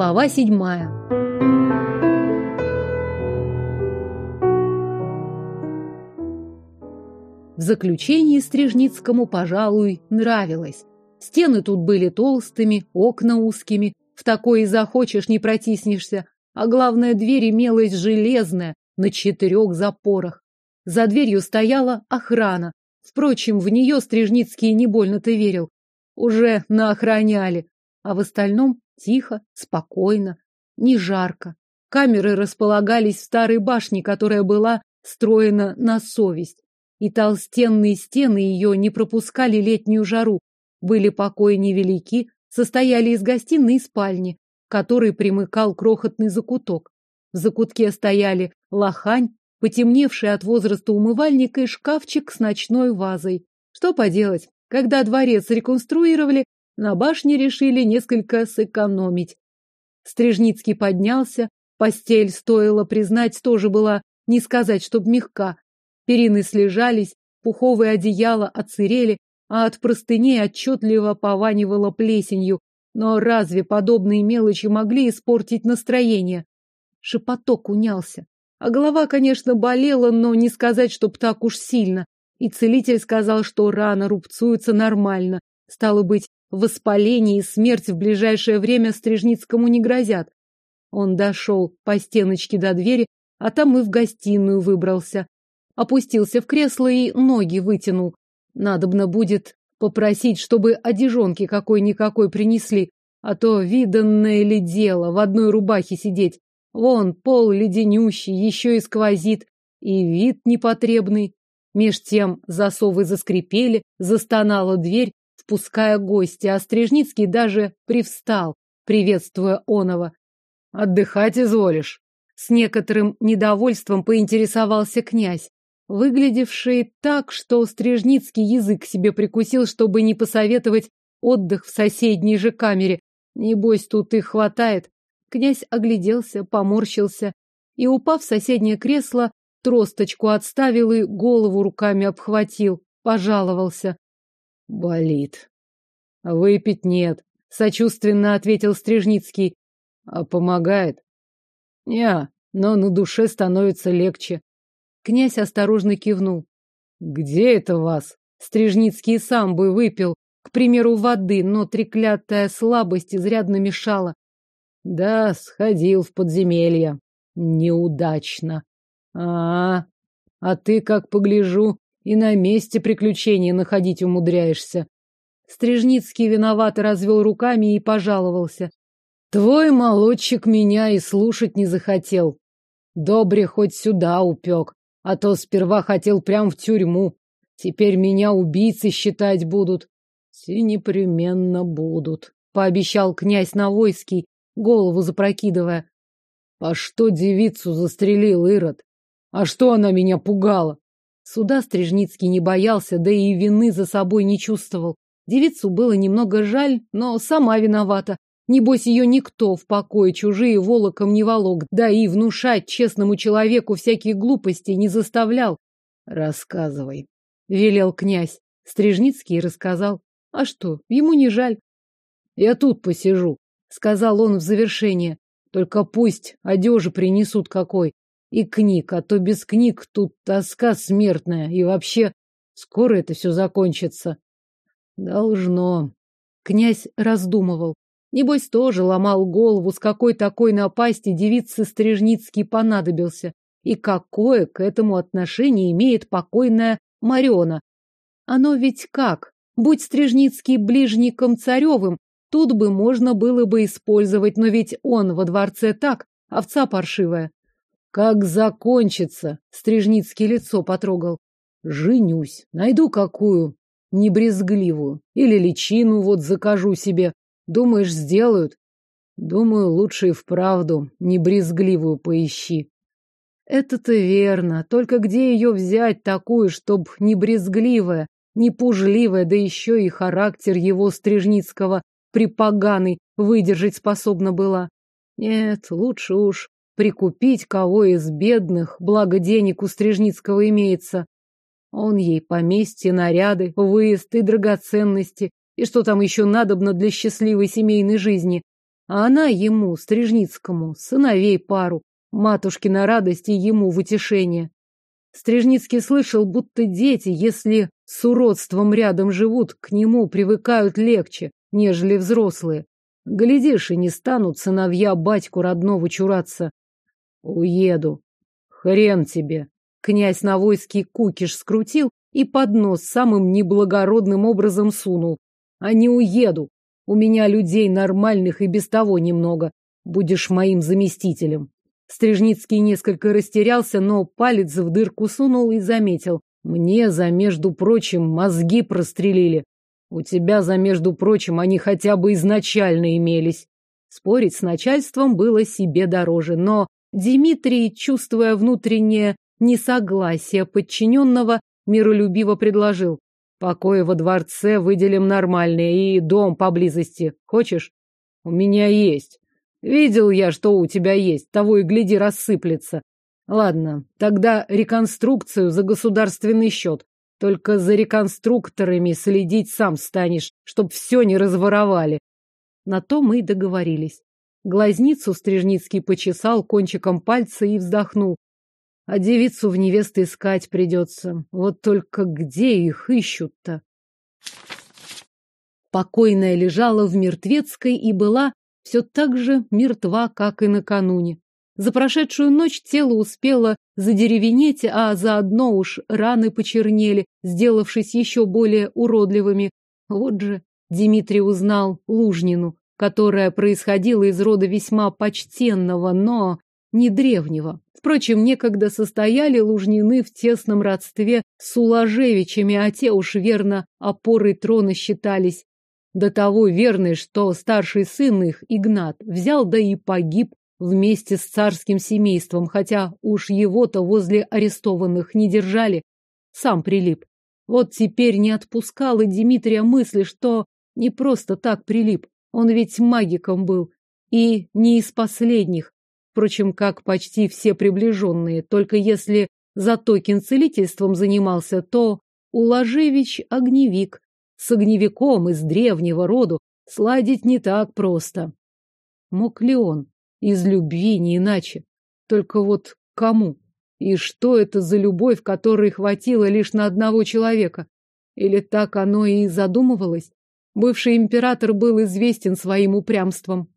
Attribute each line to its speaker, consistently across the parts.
Speaker 1: Глава седьмая. В заключении Стрижницкому, пожалуй, нравилось. Стены тут были толстыми, окна узкими, в такое и захочешь не протиснешься, а главное, дверь имелась железная, на четырех запорах. За дверью стояла охрана. Впрочем, в нее Стрижницкий не больно-то верил. Уже наохраняли. А в остальном тихо, спокойно, не жарко. Камеры располагались в старой башне, которая была строена на совесть. И толстенные стены ее не пропускали летнюю жару. Были покои невелики, состояли из гостиной и спальни, который примыкал крохотный закуток. В закутке стояли лохань, потемневший от возраста умывальник и шкафчик с ночной вазой. Что поделать, когда дворец реконструировали, на башне решили несколько сэкономить. Стрижницкий поднялся, постель, стоило признать, тоже была, не сказать, чтоб мягка. Перины слежались, пуховые одеяла отсырели, а от простыней отчетливо пованивало плесенью. Но разве подобные мелочи могли испортить настроение? Шепоток унялся. А голова, конечно, болела, но не сказать, чтоб так уж сильно. И целитель сказал, что рана рубцуется нормально. Стало быть, воспаление и смерть в ближайшее время Стрижницкому не грозят. Он дошел по стеночке до двери, а там и в гостиную выбрался. Опустился в кресло и ноги вытянул. Надобно будет попросить, чтобы одежонки какой-никакой принесли, а то виданное ли дело в одной рубахе сидеть. Вон, пол леденющий, еще и сквозит, и вид непотребный. Меж тем засовы заскрипели, застонала дверь, впуская гостя, а Стрижницкий даже привстал, приветствуя Онова. «Отдыхать изволишь?» С некоторым недовольством поинтересовался князь, выглядевший так, что Стрижницкий язык себе прикусил, чтобы не посоветовать отдых в соседней же камере. Небось, тут их хватает. Князь огляделся, поморщился и, упав в соседнее кресло, тросточку отставил и голову руками обхватил, пожаловался. Болит. Выпить нет, сочувственно ответил Стрижницкий. А помогает? Не, но на душе становится легче. Князь осторожно кивнул. Где это вас? Стрижницкий сам бы выпил, к примеру, воды, но треклятая слабость изрядно мешала. Да, сходил в подземелье. Неудачно. А, а ты, как погляжу, и на месте приключения находить умудряешься. Стрижницкий виновато развел руками и пожаловался. Твой молодчик меня и слушать не захотел. Добре хоть сюда упек, а то сперва хотел прям в тюрьму. Теперь меня убийцы считать будут. Все непременно будут, пообещал князь Навойский, голову запрокидывая. А что девицу застрелил Ирод? А что она меня пугала? Суда Стрижницкий не боялся, да и вины за собой не чувствовал. Девицу было немного жаль, но сама виновата. Небось, ее никто в покое чужие волоком не волок, да и внушать честному человеку всякие глупости не заставлял. Рассказывай, велел князь. Стрижницкий рассказал. А что, ему не жаль. Я тут посижу, сказал он в завершение. Только пусть одежи принесут какой. И книг, а то без книг тут тоска смертная. И вообще, скоро это все закончится. Должно. Князь раздумывал. Небось, тоже ломал голову, с какой такой напасти девице Стрижницкий понадобился. И какое к этому отношение имеет покойная Марена. Оно ведь как? Будь Стрижницкий ближником царевым, Тут бы можно было бы использовать, но ведь он во дворце так, овца паршивая. Как закончится? Стрижницкий лицо потрогал. Женюсь, найду какую, небрезгливую. Или личину вот закажу себе. Думаешь, сделают? Думаю, лучше и вправду небрезгливую поищи. Это-то верно. Только где ее взять такую, чтоб не брезгливая, не пужливая, да еще и характер его Стрижницкого припоганый выдержать способна была. Нет, лучше уж прикупить кого из бедных, благо денег у Стрижницкого имеется. Он ей поместье, наряды, выезд и драгоценности, и что там еще надобно для счастливой семейной жизни. а она ему, Стрижницкому, сыновей пару, матушки на радости ему в утешение. Стрижницкий слышал, будто дети, если с уродством рядом живут, к нему привыкают легче, нежели взрослые. Глядишь, и не станут сыновья батьку родного чураться. Уеду. Хрен тебе. Князь Навойский кукиш скрутил и под нос самым неблагородным образом сунул. А не уеду. У меня людей нормальных и без того немного. Будешь моим заместителем. Стрижницкий несколько растерялся, но палец в дырку сунул и заметил. Мне за, между прочим, мозги прострелили. У тебя за, между прочим, они хотя бы изначально имелись. Спорить с начальством было себе дороже, но Дмитрий, чувствуя внутреннее несогласие подчиненного, миролюбиво предложил. Покои во дворце выделим нормальные и дом поблизости. Хочешь? У меня есть. Видел я, что у тебя есть. Того и гляди рассыплется. Ладно, тогда реконструкцию за государственный счет. Только за реконструкторами следить сам станешь, чтоб все не разворовали. На то мы и договорились. Глазницу Стрижницкий почесал кончиком пальца и вздохнул. А девицу в невесты искать придется. Вот только где их ищут-то? Покойная лежала в мертвецкой и была все так же мертва, как и накануне. За прошедшую ночь тело успело задеревенеть, а заодно уж раны почернели, сделавшись еще более уродливыми. Вот же Дмитрий узнал Лужнину, которая происходила из рода весьма почтенного, но не древнего. Впрочем, некогда состояли Лужнины в тесном родстве с Уложевичами, а те уж верно опорой трона считались. До того верны, что старший сын их, Игнат, взял да и погиб вместе с царским семейством, хотя уж его-то возле арестованных не держали, сам прилип. Вот теперь не отпускал и Дмитрия мысли, что не просто так прилип, он ведь магиком был, и не из последних, впрочем, как почти все приближенные, только если Затокин целительством занимался, то Уложевич — огневик. С огневиком из древнего роду сладить не так просто. Мог ли он? Из любви не иначе. Только вот кому? И что это за любовь, которой хватило лишь на одного человека? Или так оно и задумывалось? Бывший император был известен своим упрямством.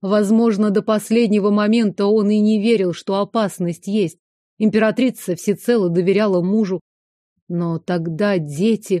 Speaker 1: Возможно, до последнего момента он и не верил, что опасность есть. Императрица всецело доверяла мужу. Но тогда дети...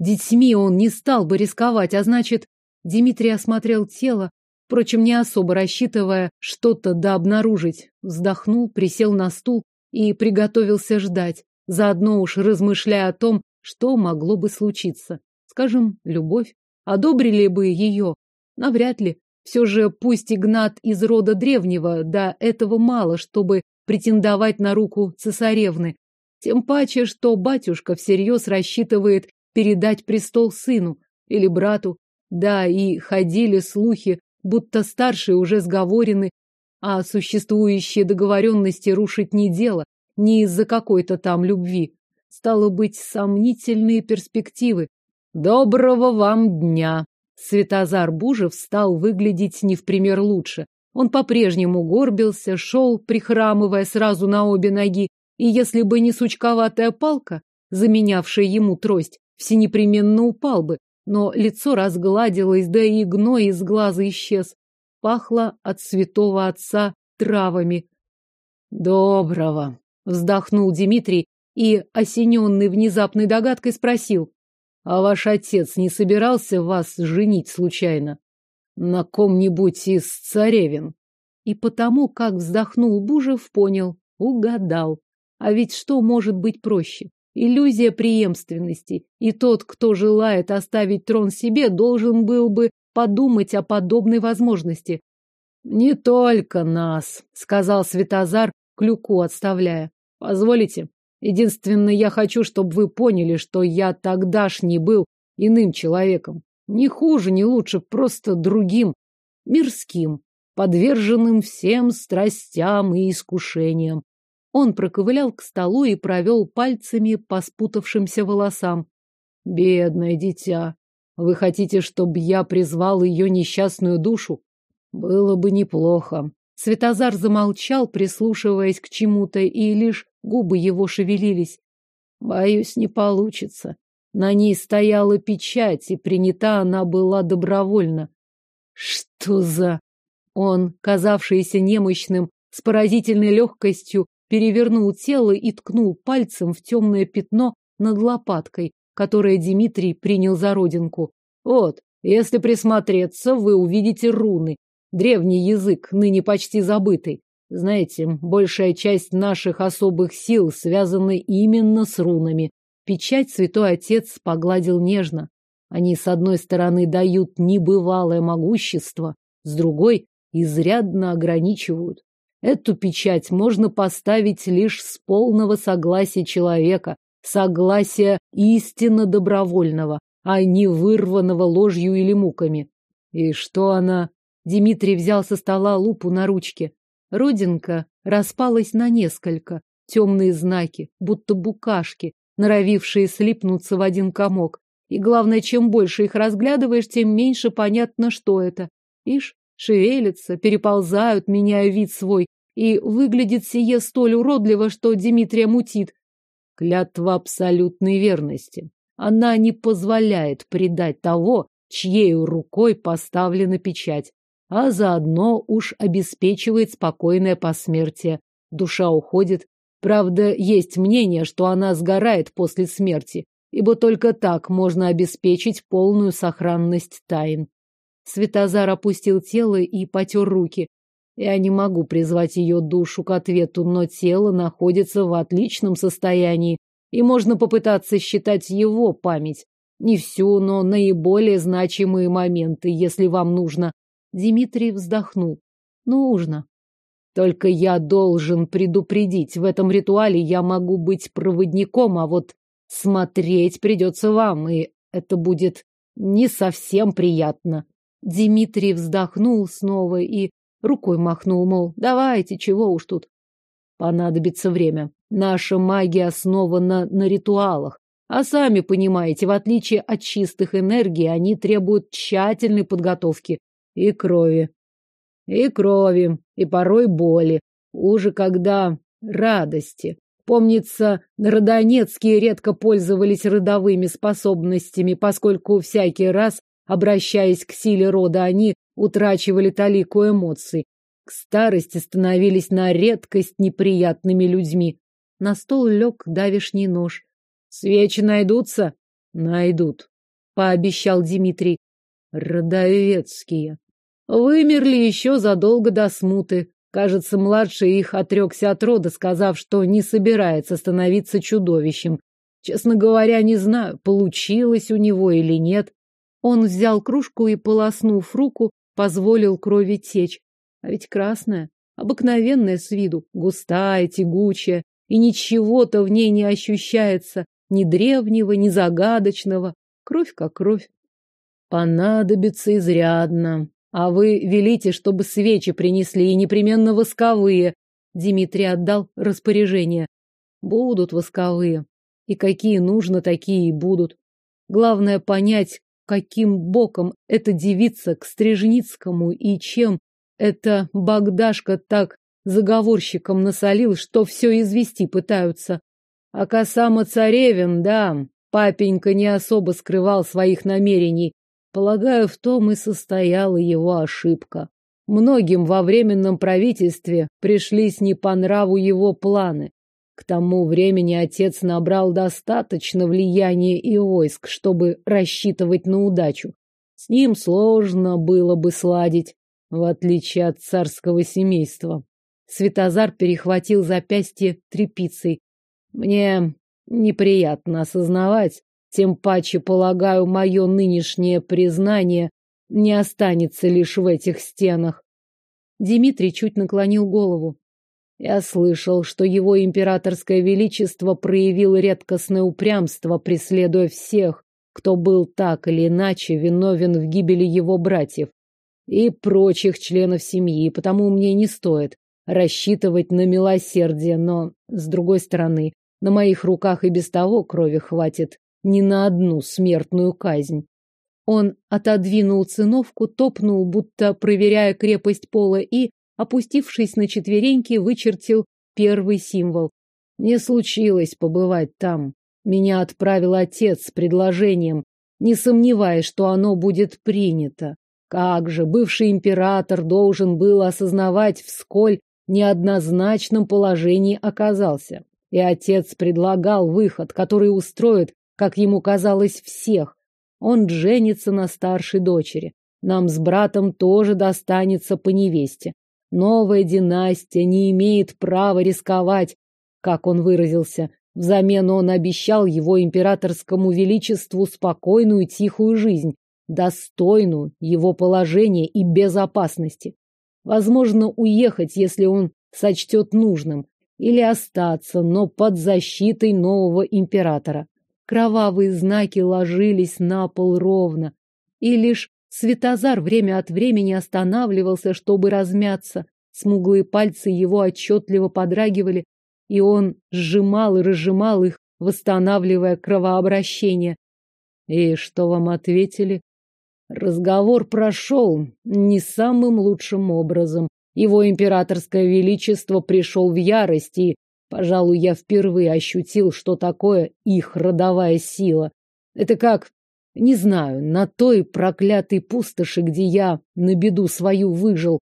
Speaker 1: Детьми он не стал бы рисковать, а значит... Дмитрий осмотрел тело, Впрочем, не особо рассчитывая что-то да обнаружить, вздохнул, присел на стул и приготовился ждать, заодно уж размышляя о том, что могло бы случиться. Скажем, любовь. Одобрили бы ее? Навряд ли. Все же пусть Игнат из рода древнего, да этого мало, чтобы претендовать на руку цесаревны. Тем паче, что батюшка всерьез рассчитывает передать престол сыну или брату. Да, и ходили слухи, будто старшие уже сговорены, а существующие договоренности рушить не дело, не из-за какой-то там любви. Стало быть, сомнительные перспективы. Доброго вам дня! Светозар Бужев стал выглядеть не в пример лучше. Он по-прежнему горбился, шел, прихрамывая сразу на обе ноги, и если бы не сучковатая палка, заменявшая ему трость, все непременно упал бы, но лицо разгладилось, да и гной из глаза исчез. Пахло от святого отца травами. Доброго, вздохнул Дмитрий и, осененный внезапной догадкой, спросил: "А ваш отец не собирался вас женить случайно на ком-нибудь из царевин?" И потому, как вздохнул Бужев, понял, угадал. А ведь что может быть проще? иллюзия преемственности, и тот, кто желает оставить трон себе, должен был бы подумать о подобной возможности. Не только нас, сказал Светозар, клюку отставляя. Позволите? Единственное, я хочу, чтобы вы поняли, что я тогдашний был иным человеком. Не хуже, не лучше, просто другим, мирским, подверженным всем страстям и искушениям. Он проковылял к столу и провел пальцами по спутавшимся волосам. Бедное дитя. Вы хотите, чтобы я призвал ее несчастную душу? Было бы неплохо. Светозар замолчал, прислушиваясь к чему-то, и лишь губы его шевелились. Боюсь, не получится. На ней стояла печать, и принята она была добровольно. Что за... Он, казавшийся немощным, с поразительной легкостью перевернул тело и ткнул пальцем в темное пятно над лопаткой, которое Дмитрий принял за родинку. Вот, если присмотреться, вы увидите руны. Древний язык, ныне почти забытый. Знаете, большая часть наших особых сил связана именно с рунами. Печать святой отец погладил нежно. Они, с одной стороны, дают небывалое могущество, с другой — изрядно ограничивают. Эту печать можно поставить лишь с полного согласия человека, согласия истинно добровольного, а не вырванного ложью или муками. И что она... Дмитрий взял со стола лупу на ручке. Родинка распалась на несколько. Темные знаки, будто букашки, норовившие слипнуться в один комок. И главное, чем больше их разглядываешь, тем меньше понятно, что это. Ишь, шевелятся, переползают, меняя вид свой, и выглядит сие столь уродливо, что Дмитрия мутит. Клятва абсолютной верности. Она не позволяет предать того, чьей рукой поставлена печать, а заодно уж обеспечивает спокойное посмертие. Душа уходит. Правда, есть мнение, что она сгорает после смерти, ибо только так можно обеспечить полную сохранность тайн. Светозар опустил тело и потер руки. Я не могу призвать ее душу к ответу, но тело находится в отличном состоянии, и можно попытаться считать его память. Не всю, но наиболее значимые моменты, если вам нужно. Дмитрий вздохнул. Нужно. Только я должен предупредить, в этом ритуале я могу быть проводником, а вот смотреть придется вам, и это будет не совсем приятно. Дмитрий вздохнул снова и Рукой махнул, мол, давайте, чего уж тут. Понадобится время. Наша магия основана на ритуалах. А сами понимаете, в отличие от чистых энергий, они требуют тщательной подготовки и крови. И крови, и порой боли. Уже когда радости. Помнится, родонецкие редко пользовались родовыми способностями, поскольку всякий раз, обращаясь к силе рода, они утрачивали талику эмоций. К старости становились на редкость неприятными людьми. На стол лег давишний нож. Свечи найдутся? Найдут, пообещал Дмитрий. Родовецкие. Вымерли еще задолго до смуты. Кажется, младший их отрекся от рода, сказав, что не собирается становиться чудовищем. Честно говоря, не знаю, получилось у него или нет. Он взял кружку и, полоснув руку, позволил крови течь. А ведь красная, обыкновенная с виду, густая, тягучая, и ничего-то в ней не ощущается, ни древнего, ни загадочного. Кровь как кровь. Понадобится изрядно. А вы велите, чтобы свечи принесли, и непременно восковые. Дмитрий отдал распоряжение. Будут восковые. И какие нужно, такие и будут. Главное понять, каким боком эта девица к Стрижницкому и чем эта Богдашка так заговорщиком насолил, что все извести пытаются. А Касама Царевин, да, папенька не особо скрывал своих намерений. Полагаю, в том и состояла его ошибка. Многим во временном правительстве пришлись не по нраву его планы. К тому времени отец набрал достаточно влияния и войск, чтобы рассчитывать на удачу. С ним сложно было бы сладить, в отличие от царского семейства. Светозар перехватил запястье тряпицей. Мне неприятно осознавать, тем паче, полагаю, мое нынешнее признание не останется лишь в этих стенах. Дмитрий чуть наклонил голову. Я слышал, что его императорское величество проявил редкостное упрямство, преследуя всех, кто был так или иначе виновен в гибели его братьев и прочих членов семьи, потому мне не стоит рассчитывать на милосердие, но, с другой стороны, на моих руках и без того крови хватит не на одну смертную казнь. Он отодвинул циновку, топнул, будто проверяя крепость пола, и, опустившись на четвереньки, вычертил первый символ. Не случилось побывать там. Меня отправил отец с предложением, не сомневаясь, что оно будет принято. Как же бывший император должен был осознавать, в сколь неоднозначном положении оказался. И отец предлагал выход, который устроит, как ему казалось, всех. Он женится на старшей дочери. Нам с братом тоже достанется по невесте. Новая династия не имеет права рисковать, как он выразился. Взамен он обещал его императорскому величеству спокойную тихую жизнь, достойную его положения и безопасности. Возможно, уехать, если он сочтет нужным, или остаться, но под защитой нового императора. Кровавые знаки ложились на пол ровно, и лишь Светозар время от времени останавливался, чтобы размяться. Смуглые пальцы его отчетливо подрагивали, и он сжимал и разжимал их, восстанавливая кровообращение. И что вам ответили? Разговор прошел не самым лучшим образом. Его императорское величество пришел в ярость, и, пожалуй, я впервые ощутил, что такое их родовая сила. Это как, не знаю, на той проклятой пустоши, где я на беду свою выжил.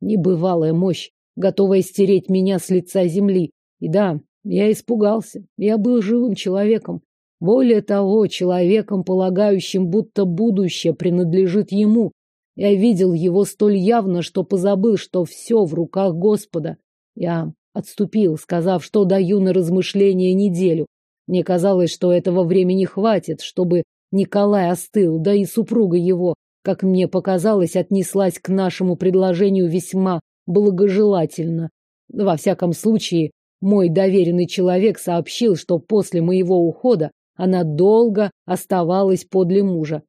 Speaker 1: Небывалая мощь, готовая стереть меня с лица земли. И да, я испугался. Я был живым человеком. Более того, человеком, полагающим, будто будущее принадлежит ему. Я видел его столь явно, что позабыл, что все в руках Господа. Я отступил, сказав, что даю на размышление неделю. Мне казалось, что этого времени хватит, чтобы Николай остыл, да и супруга его, как мне показалось, отнеслась к нашему предложению весьма благожелательно. Во всяком случае, мой доверенный человек сообщил, что после моего ухода она долго оставалась подле мужа.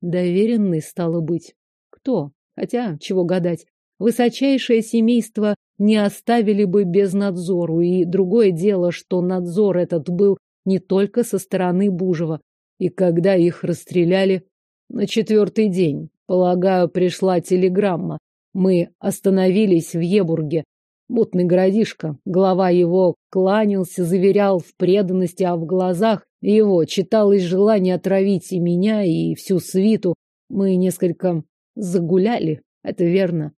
Speaker 1: Доверенный стало быть. Кто? Хотя, чего гадать. Высочайшее семейство не оставили бы без надзору, и другое дело, что надзор этот был не только со стороны Бужева. И когда их расстреляли? На четвертый день, полагаю, пришла телеграмма. Мы остановились в Ебурге, Мутный городишко. Глава его кланялся, заверял в преданности, а в глазах его читалось желание отравить и меня, и всю свиту. Мы несколько загуляли, это верно.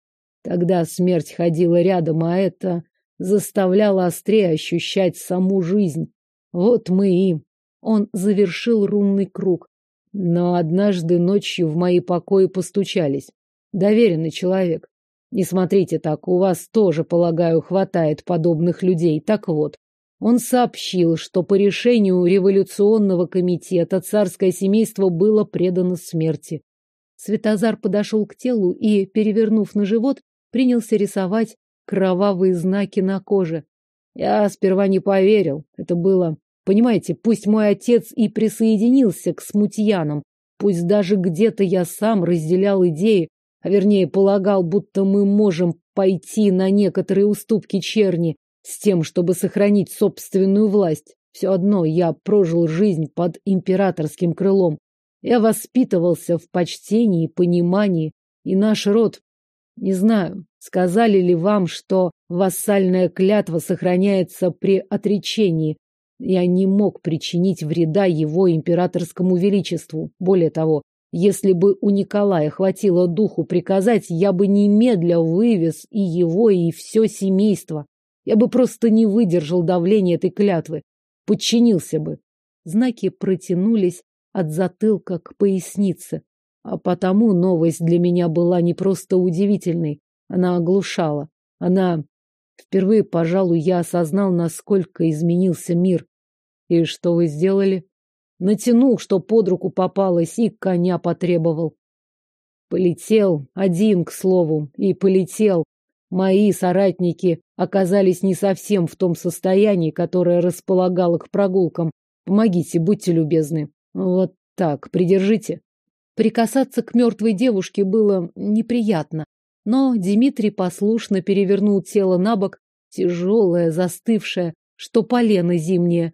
Speaker 1: Тогда смерть ходила рядом, а это заставляло острее ощущать саму жизнь. Вот мы и... Он завершил рунный круг. Но однажды ночью в мои покои постучались. Доверенный человек. Не смотрите так, у вас тоже, полагаю, хватает подобных людей. Так вот, он сообщил, что по решению революционного комитета царское семейство было предано смерти. Светозар подошел к телу и, перевернув на живот, принялся рисовать кровавые знаки на коже. Я сперва не поверил. Это было... Понимаете, пусть мой отец и присоединился к смутьянам, пусть даже где-то я сам разделял идеи, а вернее полагал, будто мы можем пойти на некоторые уступки черни с тем, чтобы сохранить собственную власть. Все одно я прожил жизнь под императорским крылом. Я воспитывался в почтении и понимании, и наш род... Не знаю, сказали ли вам, что вассальная клятва сохраняется при отречении. Я не мог причинить вреда его императорскому величеству. Более того, если бы у Николая хватило духу приказать, я бы немедля вывез и его, и все семейство. Я бы просто не выдержал давления этой клятвы. Подчинился бы. Знаки протянулись от затылка к пояснице. А потому новость для меня была не просто удивительной. Она оглушала. Она... Впервые, пожалуй, я осознал, насколько изменился мир. И что вы сделали? Натянул, что под руку попалось, и коня потребовал. Полетел, один, к слову, и полетел. Мои соратники оказались не совсем в том состоянии, которое располагало к прогулкам. Помогите, будьте любезны. Вот так, придержите. Прикасаться к мертвой девушке было неприятно, но Дмитрий послушно перевернул тело на бок, тяжелое, застывшее, что полено зимнее.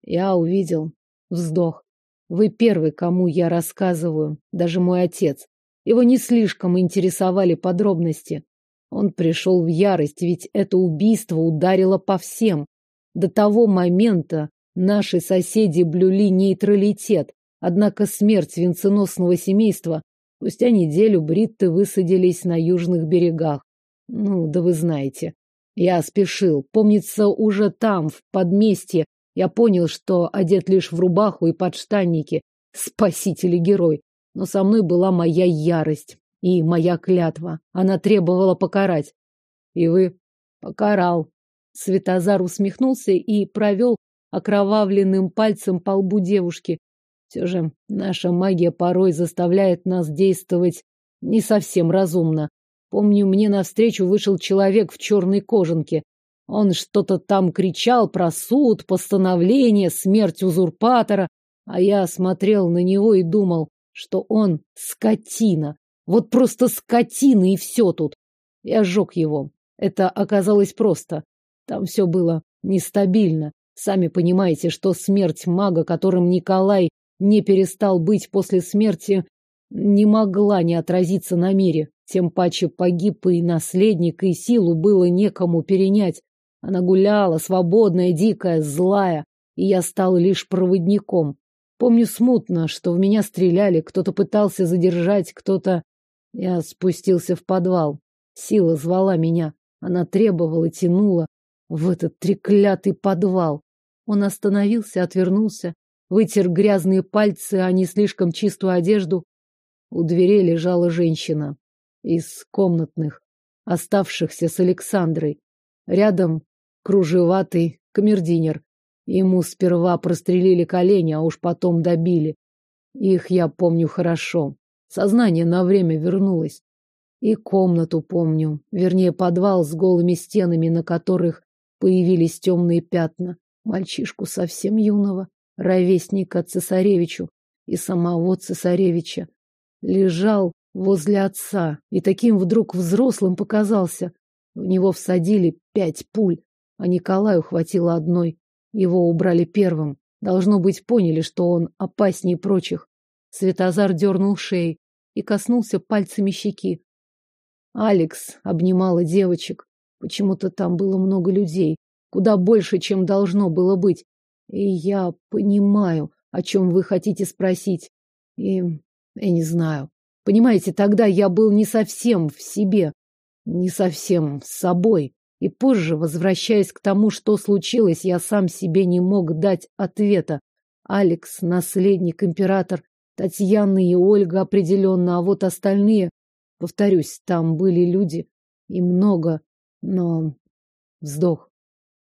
Speaker 1: Я увидел, Вздох. Вы первый, кому я рассказываю, даже мой отец. Его не слишком интересовали подробности. Он пришел в ярость, ведь это убийство ударило по всем. До того момента наши соседи блюли нейтралитет, однако смерть венценосного семейства спустя неделю бритты высадились на южных берегах. Ну, да вы знаете. Я спешил. Помнится, уже там, в подместье, я понял, что одет лишь в рубаху и подштанники, спаситель и герой. Но со мной была моя ярость и моя клятва. Она требовала покарать. И вы покарал. Светозар усмехнулся и провел окровавленным пальцем по лбу девушки. Все же наша магия порой заставляет нас действовать не совсем разумно. Помню, мне навстречу вышел человек в черной кожанке. Он что-то там кричал про суд, постановление, смерть узурпатора, а я смотрел на него и думал, что он скотина. Вот просто скотина и все тут. Я сжег его. Это оказалось просто. Там все было нестабильно. Сами понимаете, что смерть мага, которым Николай не перестал быть после смерти, не могла не отразиться на мире. Тем паче погиб и наследник, и силу было некому перенять. Она гуляла, свободная, дикая, злая, и я стал лишь проводником. Помню смутно, что в меня стреляли, кто-то пытался задержать, кто-то... Я спустился в подвал. Сила звала меня. Она требовала, тянула в этот треклятый подвал. Он остановился, отвернулся, вытер грязные пальцы, а не слишком чистую одежду. У дверей лежала женщина из комнатных, оставшихся с Александрой. Рядом кружеватый камердинер. Ему сперва прострелили колени, а уж потом добили. Их я помню хорошо. Сознание на время вернулось. И комнату помню, вернее, подвал с голыми стенами, на которых появились темные пятна. Мальчишку совсем юного, ровесника цесаревичу и самого цесаревича. Лежал возле отца и таким вдруг взрослым показался. В него всадили пять пуль а Николаю хватило одной. Его убрали первым. Должно быть, поняли, что он опаснее прочих. Светозар дернул шеей и коснулся пальцами щеки. Алекс обнимала девочек. Почему-то там было много людей, куда больше, чем должно было быть. И я понимаю, о чем вы хотите спросить. И я не знаю. Понимаете, тогда я был не совсем в себе, не совсем с собой. И позже, возвращаясь к тому, что случилось, я сам себе не мог дать ответа. Алекс, наследник, император, Татьяна и Ольга определенно, а вот остальные, повторюсь, там были люди и много, но вздох.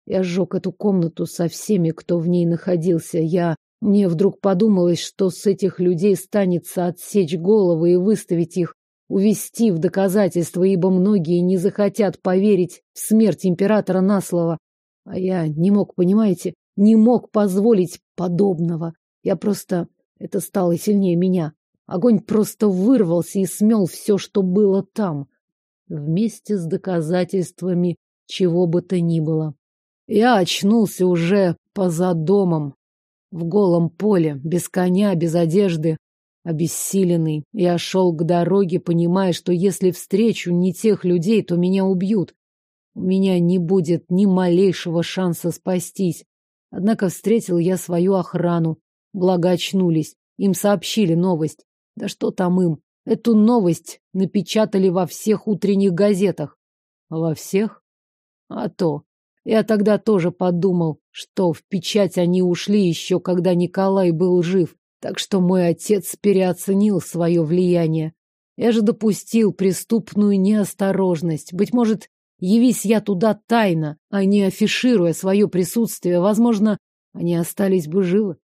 Speaker 1: Я сжег эту комнату со всеми, кто в ней находился. Я... Мне вдруг подумалось, что с этих людей станется отсечь головы и выставить их увести в доказательство, ибо многие не захотят поверить в смерть императора на слово. А я не мог, понимаете, не мог позволить подобного. Я просто... Это стало сильнее меня. Огонь просто вырвался и смел все, что было там. Вместе с доказательствами чего бы то ни было. Я очнулся уже поза домом, в голом поле, без коня, без одежды, Обессиленный, я шел к дороге, понимая, что если встречу не тех людей, то меня убьют. У меня не будет ни малейшего шанса спастись. Однако встретил я свою охрану. Благо очнулись. Им сообщили новость. Да что там им? Эту новость напечатали во всех утренних газетах. Во всех? А то. Я тогда тоже подумал, что в печать они ушли еще, когда Николай был жив. Так что мой отец переоценил свое влияние. Я же допустил преступную неосторожность. Быть может, явись я туда тайно, а не афишируя свое присутствие, возможно, они остались бы живы.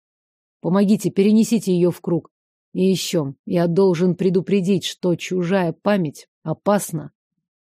Speaker 1: Помогите, перенесите ее в круг. И еще, я должен предупредить, что чужая память опасна.